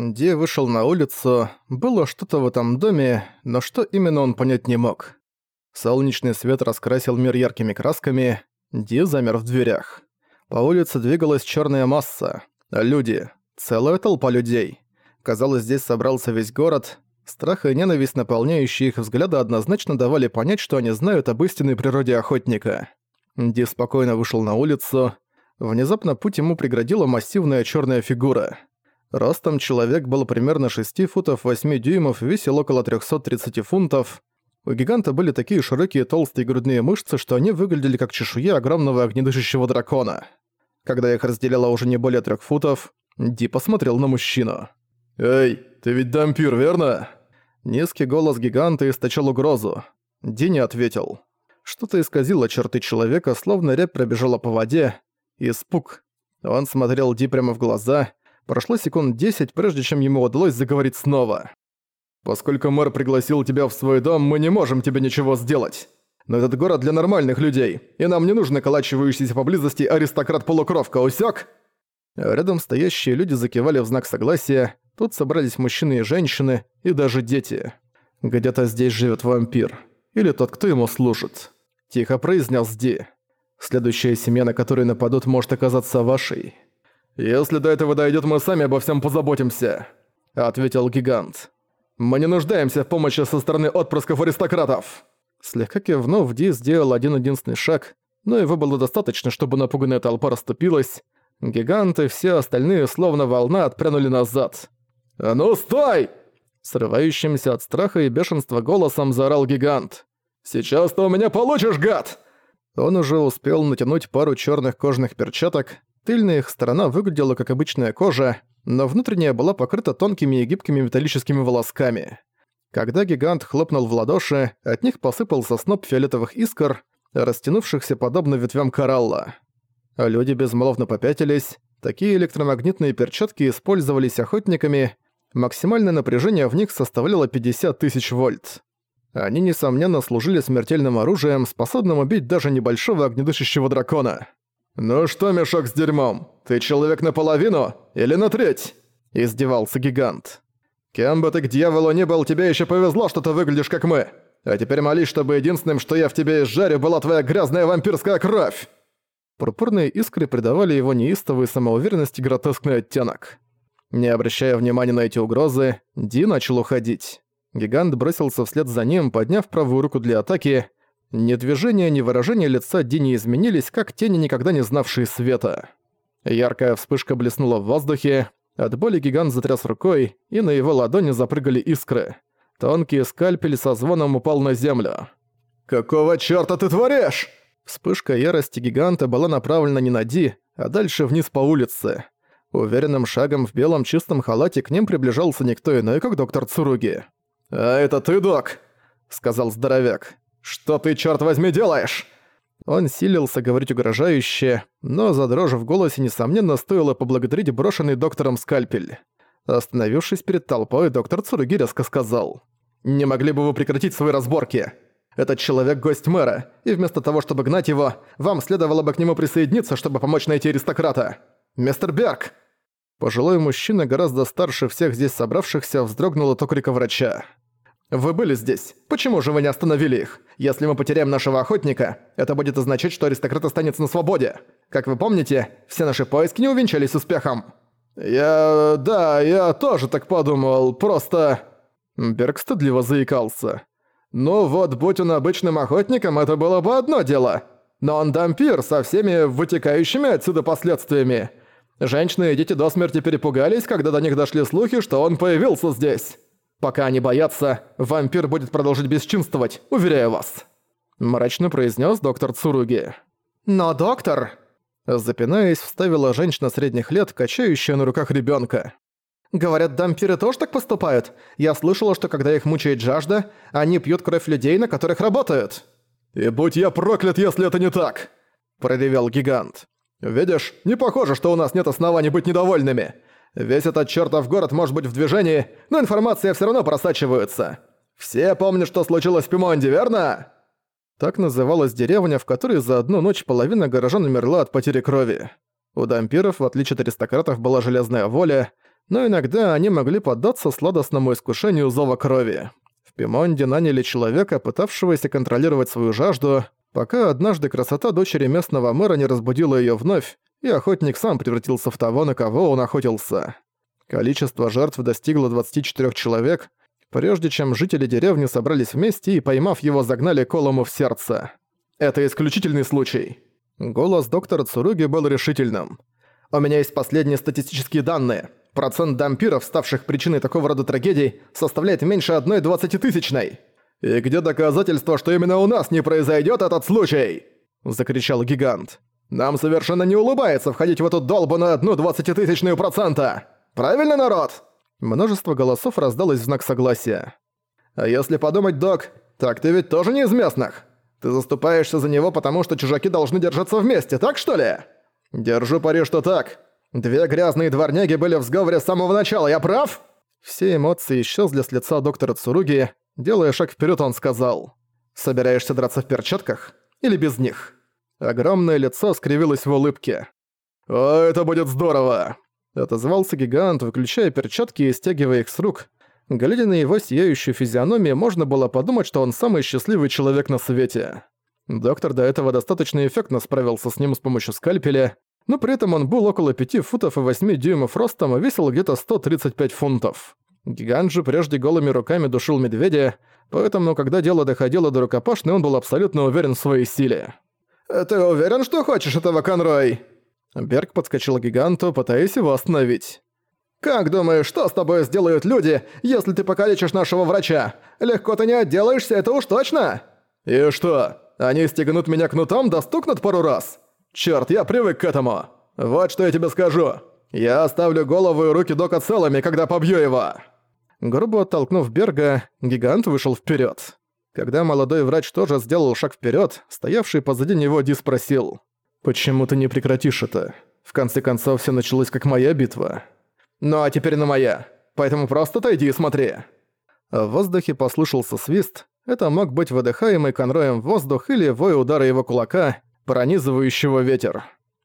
Ди вышел на улицу, было что-то в этом доме, но что именно он понять не мог. Солнечный свет раскрасил мир яркими красками, Ди замер в дверях. По улице двигалась черная масса. Люди. Целая толпа людей. Казалось, здесь собрался весь город. Страх и ненависть, наполняющие их взгляды, однозначно давали понять, что они знают об истинной природе охотника. Ди спокойно вышел на улицу. Внезапно путь ему преградила массивная черная фигура. Ростом человек был примерно 6 футов 8 дюймов, весил около 330 фунтов. У гиганта были такие широкие толстые грудные мышцы, что они выглядели как чешуя огромного огнедышащего дракона. Когда их разделяло уже не более трех футов, Ди посмотрел на мужчину. «Эй, ты ведь дампир, верно?» Низкий голос гиганта источал угрозу. Ди не ответил. Что-то исказило черты человека, словно рябь пробежала по воде. Испуг. Он смотрел Ди прямо в глаза, Прошло секунд десять, прежде чем ему удалось заговорить снова. «Поскольку мэр пригласил тебя в свой дом, мы не можем тебе ничего сделать. Но этот город для нормальных людей, и нам не нужен околачивающийся поблизости аристократ-полукровка, усёк?» Рядом стоящие люди закивали в знак согласия, тут собрались мужчины и женщины, и даже дети. «Где-то здесь живет вампир. Или тот, кто ему служит», – тихо произнес Ди. «Следующая семья, на которую нападут, может оказаться вашей». «Если до этого дойдет, мы сами обо всем позаботимся», — ответил гигант. «Мы не нуждаемся в помощи со стороны отпрысков аристократов». Слегка кивнув, Ди сделал один-единственный шаг, но его было достаточно, чтобы напуганная толпа расступилась. Гиганты и все остальные, словно волна, отпрянули назад. «А ну стой!» Срывающимся от страха и бешенства голосом заорал гигант. «Сейчас ты у меня получишь, гад!» Он уже успел натянуть пару черных кожаных перчаток, Тыльная их сторона выглядела как обычная кожа, но внутренняя была покрыта тонкими и гибкими металлическими волосками. Когда гигант хлопнул в ладоши, от них посыпался сноп фиолетовых искр, растянувшихся подобно ветвям коралла. Люди безмолвно попятились, такие электромагнитные перчатки использовались охотниками, максимальное напряжение в них составляло 50 тысяч вольт. Они, несомненно, служили смертельным оружием, способным убить даже небольшого огнедышащего дракона. «Ну что, мешок с дерьмом, ты человек наполовину или на треть?» – издевался гигант. «Кем бы ты к дьяволу ни был, тебе еще повезло, что ты выглядишь как мы. А теперь молись, чтобы единственным, что я в тебе изжарю, была твоя грязная вампирская кровь!» Пурпурные искры придавали его неистовой самоуверенности гротескный оттенок. Не обращая внимания на эти угрозы, Ди начал уходить. Гигант бросился вслед за ним, подняв правую руку для атаки, ни движение, ни выражение лица Ди не изменились, как тени, никогда не знавшие света. Яркая вспышка блеснула в воздухе, от боли гигант затряс рукой, и на его ладони запрыгали искры. Тонкий скальпель со звоном упал на землю. «Какого чёрта ты творишь?» Вспышка ярости гиганта была направлена не на Ди, а дальше вниз по улице. Уверенным шагом в белом чистом халате к ним приближался никто иной, как доктор Цуруги. «А это ты, док?» — сказал здоровяк. «Что ты, черт возьми, делаешь?» Он силился говорить угрожающе, но за дрожь в голосе, несомненно, стоило поблагодарить брошенный доктором скальпель. Остановившись перед толпой, доктор Цуруги резко сказал. «Не могли бы вы прекратить свои разборки? Этот человек гость мэра, и вместо того, чтобы гнать его, вам следовало бы к нему присоединиться, чтобы помочь найти аристократа. Мистер Берг!» Пожилой мужчина, гораздо старше всех здесь собравшихся, вздрогнул от окрика врача. «Вы были здесь. Почему же вы не остановили их? Если мы потеряем нашего охотника, это будет означать, что аристократ останется на свободе. Как вы помните, все наши поиски не увенчались успехом». «Я... да, я тоже так подумал, просто...» Берг стыдливо заикался. «Ну вот, будь он обычным охотником, это было бы одно дело. Но он дампир со всеми вытекающими отсюда последствиями. Женщины и дети до смерти перепугались, когда до них дошли слухи, что он появился здесь». Пока они боятся, вампир будет продолжить бесчинствовать, уверяю вас», – мрачно произнес доктор Цуруги. «Но доктор...» Запинаясь, вставила женщина средних лет, качающая на руках ребенка. «Говорят, дампиры тоже так поступают? Я слышала, что когда их мучает жажда, они пьют кровь людей, на которых работают». «И будь я проклят, если это не так!» – проревел гигант. «Видишь, не похоже, что у нас нет оснований быть недовольными. Весь этот чертов город может быть в движении, но информация все равно просачивается. Все помнят, что случилось в Пимонде, верно?» Так называлась деревня, в которой за одну ночь половина горожан умерла от потери крови. У дампиров, в отличие от аристократов, была железная воля, но иногда они могли поддаться сладостному искушению зова крови. В Пимонде наняли человека, пытавшегося контролировать свою жажду, пока однажды красота дочери местного мэра не разбудила её вновь, и охотник сам превратился в того, на кого он охотился. Количество жертв достигло 24 человек, прежде чем жители деревни собрались вместе и, поймав его, загнали колому в сердце. «Это исключительный случай». Голос доктора Цуруги был решительным. «У меня есть последние статистические данные. Процент дампиров, ставших причиной такого рода трагедий, составляет меньше одной двадцатитысячной. «И где доказательства, что именно у нас не произойдет этот случай?» – закричал гигант. «Нам совершенно не улыбается входить в эту долбаную одну двадцатитысячную процента! Правильно, народ?» Множество голосов раздалось в знак согласия. «А если подумать, док, так ты ведь тоже не из местных? Ты заступаешься за него, потому что чужаки должны держаться вместе, так что ли?» «Держу пари, что так. Две грязные дворняги были в сговоре с самого начала, я прав?» Все эмоции исчезли с лица доктора Цуруги, Делая шаг вперед, он сказал, «Собираешься драться в перчатках? Или без них?» Огромное лицо скривилось в улыбке. «О, это будет здорово!» Отозвался гигант, выключая перчатки и стягивая их с рук. Глядя на его сияющую физиономию, можно было подумать, что он самый счастливый человек на свете. Доктор до этого достаточно эффектно справился с ним с помощью скальпеля, но при этом он был около 5 футов и 8 дюймов ростом и весил где-то 135 фунтов. Гигант же прежде голыми руками душил медведя, поэтому, когда дело доходило до рукопашной, он был абсолютно уверен в своей силе. «Ты уверен, что хочешь этого, Конрой?» Берг подскочил к гиганту, пытаясь его остановить. «Как думаешь, что с тобой сделают люди, если ты покалечишь нашего врача? Легко ты не отделаешься, это уж точно!» «И что, они стегнут меня кнутом да пару раз? Чёрт, я привык к этому! Вот что я тебе скажу! Я оставлю голову и руки Дока целыми, когда побью его!» Грубо оттолкнув Берга, гигант вышел вперед. Когда молодой врач тоже сделал шаг вперед, стоявший позади него Ди спросил, «Почему ты не прекратишь это? В конце концов, все началось как моя битва». «Ну а теперь на моя, поэтому просто отойди и смотри». В воздухе послышался свист, это мог быть выдыхаемый конроем воздух или вой удара его кулака, пронизывающего ветер.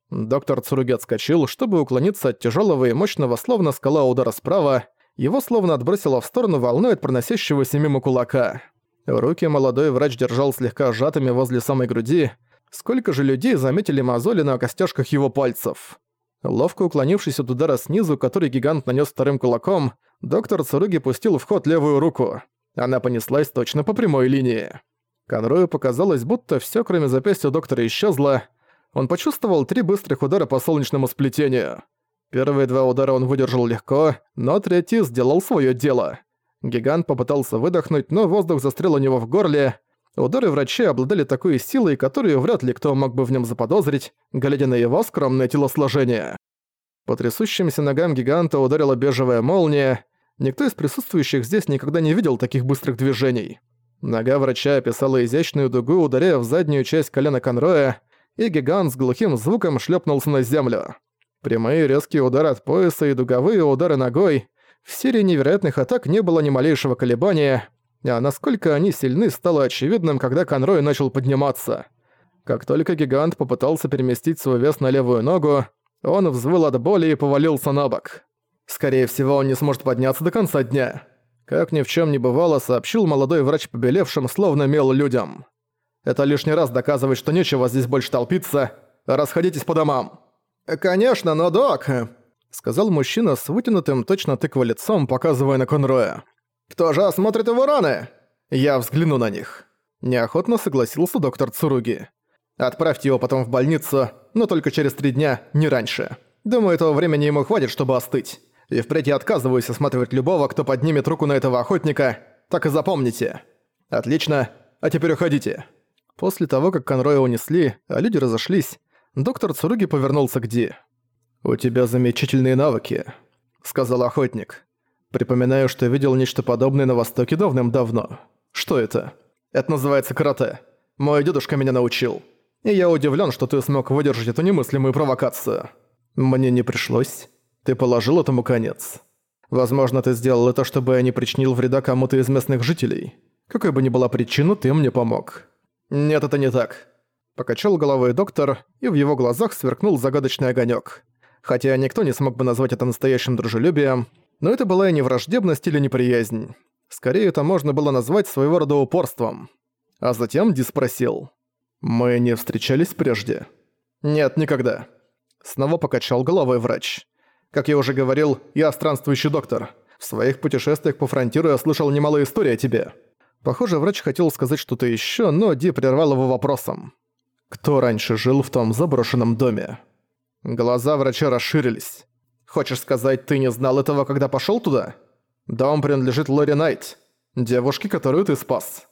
Доктор Цуруги отскочил, чтобы уклониться от тяжелого и мощного, словно скала удара справа, его словно отбросило в сторону волной от проносящегося мимо кулака. Руки молодой врач держал слегка сжатыми возле самой груди. Сколько же людей заметили мозоли на костяшках его пальцев. Ловко уклонившись от удара снизу, который гигант нанес вторым кулаком, доктор Цуруги пустил в ход левую руку. Она понеслась точно по прямой линии. Конрою показалось, будто все, кроме запястья доктора, исчезло. Он почувствовал три быстрых удара по солнечному сплетению. Первые два удара он выдержал легко, но третий сделал своё дело. Гигант попытался выдохнуть, но воздух застрял у него в горле. Удары врачей обладали такой силой, которую вряд ли кто мог бы в нем заподозрить, глядя на его скромное телосложение. По трясущимся ногам гиганта ударила бежевая молния. Никто из присутствующих здесь никогда не видел таких быстрых движений. Нога врача описала изящную дугу, ударяя в заднюю часть колена Конроя, и гигант с глухим звуком шлепнулся на землю. Прямые резкие удары от пояса и дуговые удары ногой. В серии невероятных атак не было ни малейшего колебания, а насколько они сильны, стало очевидным, когда Конрой начал подниматься. Как только гигант попытался переместить свой вес на левую ногу, он взвыл от боли и повалился на бок. Скорее всего, он не сможет подняться до конца дня. Как ни в чем не бывало, сообщил молодой врач побелевшим, словно мел людям. Это лишний раз доказывает, что нечего здесь больше толпиться. Расходитесь по домам. «Конечно, но док», — сказал мужчина с вытянутым точно тыква лицом, показывая на Конроя. «Кто же осмотрит его раны?» «Я взгляну на них». Неохотно согласился доктор Цуруги. «Отправьте его потом в больницу, но только через три дня, не раньше. Думаю, этого времени ему хватит, чтобы остыть. И впредь я отказываюсь осматривать любого, кто поднимет руку на этого охотника. Так и запомните. Отлично, а теперь уходите». После того, как Конроя унесли, а люди разошлись, Доктор Цуруги повернулся к Ди. «У тебя замечательные навыки», — сказал охотник. «Припоминаю, что видел нечто подобное на Востоке давным-давно. Что это?» «Это называется карате. Мой дедушка меня научил. И я удивлен, что ты смог выдержать эту немыслимую провокацию. Мне не пришлось. Ты положил этому конец. Возможно, ты сделал это, чтобы я не причинил вреда кому-то из местных жителей. Какой бы ни была причина, ты мне помог». «Нет, это не так. Покачал головой доктор, и в его глазах сверкнул загадочный огонек. Хотя никто не смог бы назвать это настоящим дружелюбием, но это была и не враждебность или неприязнь. Скорее, это можно было назвать своего рода упорством. А затем Ди спросил. «Мы не встречались прежде?» «Нет, никогда». Снова покачал головой врач. «Как я уже говорил, я странствующий доктор. В своих путешествиях по фронтиру я слышал немало историй о тебе». Похоже, врач хотел сказать что-то ещё, но Ди прервал его вопросом. «Кто раньше жил в том заброшенном доме?» Глаза врача расширились. «Хочешь сказать, ты не знал этого, когда пошёл туда?» «Дом принадлежит Лори Найт, девушке, которую ты спас».